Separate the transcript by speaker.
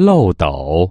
Speaker 1: 漏斗。